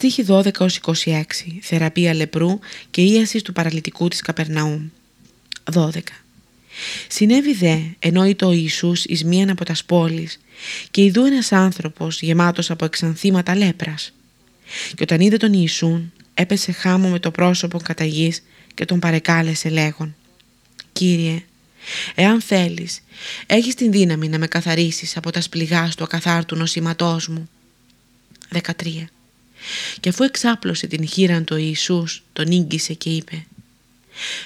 Στίχη 12-26 Θεραπεία λεπρού και ίασης του παραλυτικού της Καπερναούμ 12 Συνέβη δε ενώ ήτο ο Ιησούς εις μίαν από τας πόλεις και ειδού ένας άνθρωπος γεμάτος από εξανθήματα λέπρας και όταν είδε τον Ιησούν έπεσε χάμω με το πρόσωπο κατά γης και τον παρεκάλεσε λέγον «Κύριε, εάν θέλεις, έχεις την δύναμη να με καθαρίσεις από τας σπληγά του ακαθάρτου νοσήματός μου». 13. Και αφού εξάπλωσε την χείρα του Ιησούς, τον ίγγισε και είπε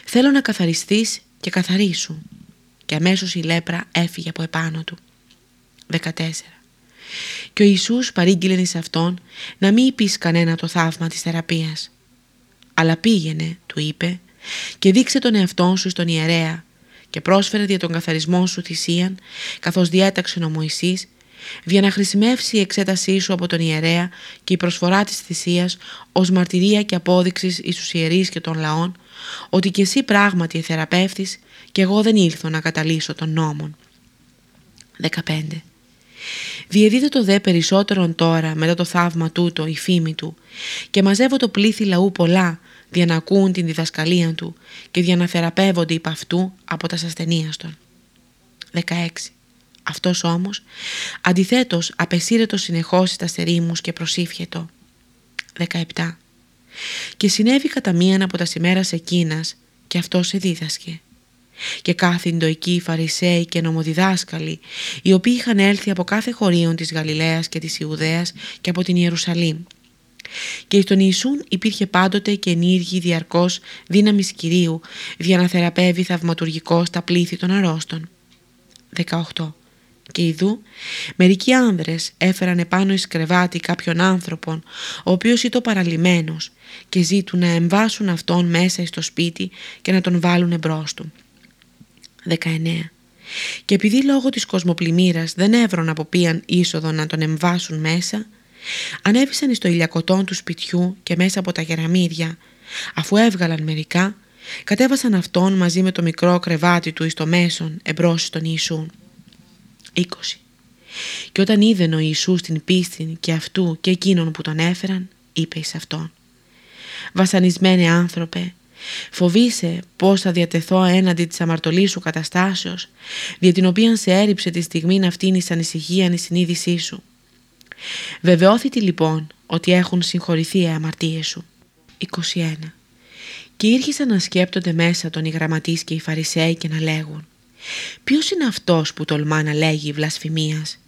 «Θέλω να καθαριστείς και καθαρίσου». Και αμέσως η λέπρα έφυγε από επάνω του. 14. Και ο Ιησούς παρήγγειλε εις αυτόν να μην πεις κανένα το θαύμα της θεραπείας. Αλλά πήγαινε, του είπε, και δείξε τον εαυτόν σου στον ιερέα και πρόσφερε δια τον καθαρισμό σου θυσίαν, καθώς διέταξε ο Μωυσής, για να χρησιμεύσει η εξέτασή σου από τον ιερέα και η προσφορά της θυσίας ως μαρτυρία και απόδειξης εις τους ιερείς και των λαών, ότι και εσύ πράγματι εθεραπεύτης και εγώ δεν ήλθω να καταλύσω τον νόμον. 15. Διεδίδω το δε περισσότερον τώρα μετά το θαύμα τούτο η φήμη του και μαζεύω το πλήθη λαού πολλά για να ακούν την διδασκαλία του και για να θεραπεύονται υπ' αυτού από τα ασθενείας των. 16. Αυτός όμως αντιθέτως απεσύρετος συνεχώς στα στερήμους και προσήφιετο. 17. Και συνέβη κατά μίαν από τα σημέρας εκείνας και αυτός σε δίδασκε και κάθιντο εκεί οι Φαρισαίοι και νομοδιδάσκαλοι, οι οποίοι είχαν έλθει από κάθε χωρίον της Γαλιλαίας και της Ιουδαίας και από την Ιερουσαλήμ. Και στον Ιησούν υπήρχε πάντοτε και ενήργη διαρκώς δύναμης Κυρίου για να θεραπεύει θαυματουργικό στα πλήθη των αρρώστων. 18. Και ειδού, μερικοί άνδρες έφεραν επάνω εις κρεβάτι κάποιον άνθρωπον, ο οποίος ήταν παραλυμένος και ζήτουν να εμβάσουν αυτόν μέσα στο σπίτι και να τον βάλουν εμπρός του. 19. Και επειδή λόγω της κοσμοπλημμύρας δεν έβρον από ποιαν είσοδο να τον εμβάσουν μέσα, ανέβησαν στο ηλιακοτόν του σπιτιού και μέσα από τα γεραμίδια, αφού έβγαλαν μερικά, κατέβασαν αυτόν μαζί με το μικρό κρεβάτι του εις το μέσον εμπρός στον Ιησούν. 20. Και όταν είδε ο Ιησούς την πίστη και αυτού και εκείνον που τον έφεραν, είπε εις αυτόν «Βασανισμένε άνθρωπε, Φοβείσαι πώς θα διατεθώ έναντι της αμαρτωλής σου καταστάσεως, δια την οποία σε έριψε τη στιγμή αυτήν εις ανησυχία η συνείδησή σου. Βεβαιώθητη λοιπόν ότι έχουν συγχωρηθεί οι αμαρτίες σου. 21. Και ήρχισαν να σκέπτονται μέσα τον οι γραμματείς και οι φαρισαίοι και να λέγουν «Ποιος είναι αυτός που τολμά να λέγει βλασφημίας,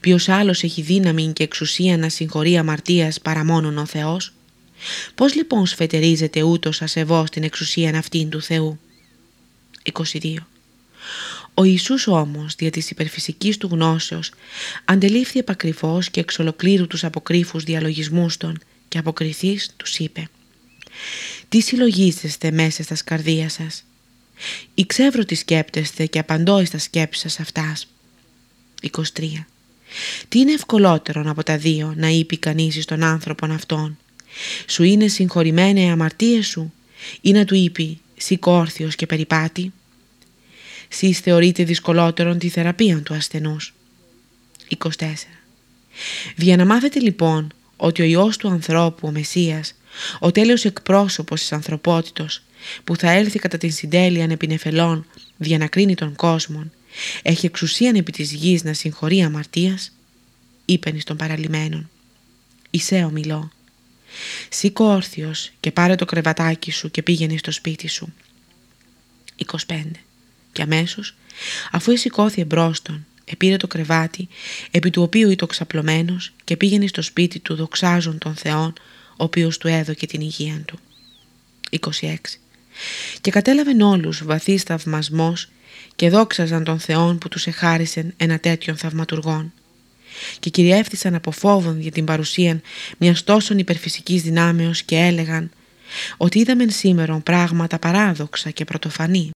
ποιος άλλος έχει δύναμη και εξουσία να συγχωρεί αμαρτίας παρά μόνον ο Θεός» Πώς λοιπόν σφετερίζεται ούτως ασεβώς την εξουσία αυτήν του Θεού; 22. Ο Ιησούς όμως δια της υπερφυσικής του γνώσεως αντελήφθη επακριβώς και εξ ολοκλήρου τους αποκρύφους διαλογισμούς των και αποκριθείς τους είπε «Τι συλλογίζεστε μέσα στα σκαρδία σας» «Ιξεύρω τι σκέπτεστε και απαντώ στα σκέψεις σας αυτάς» 23. Τι είναι ευκολότερο από τα δύο να είπε κανείς στον άνθρωπον αυτόν; Σου είναι συγχωρημένε οι αμαρτίες σου ή να του είπε σηκώ και περιπάτη. Σεις θεωρείτε δυσκολότερον τη θεραπεία του ασθενούς. 24. Για να μάθετε λοιπόν ότι ο Υιός του ανθρώπου, ο Μεσσίας, ο τέλειος εκπρόσωπος της ανθρωπότητος, που θα έλθει κατά την συντέλεια επινεφελών για να κρίνει τον κόσμο, έχει εξουσίαν επί της γης να συγχωρεί αμαρτίας, είπεν εις των παραλυμένων. Ισέω μιλώ. Σήκω όρθιος και πάρε το κρεβατάκι σου και πήγαινε στο σπίτι σου. 25. Και αμέσως, αφού σηκώθη εμπρός τον, επήρε το κρεβάτι, επί του οποίου ήταν ξαπλωμένος και πήγαινε στο σπίτι του δοξάζων των Θεών, ο οποίος του έδωκε την υγεία του. 26. Και κατέλαβεν όλους βαθύς θαυμασμός και δόξαζαν τον Θεόν που τους εχάρισεν ένα τέτοιον θαυματουργών και κυριεύθησαν από φόβον για την παρουσία μιας τόσων υπερφυσικής δυνάμεως και έλεγαν ότι είδαμε σήμερα πράγματα παράδοξα και πρωτοφανή.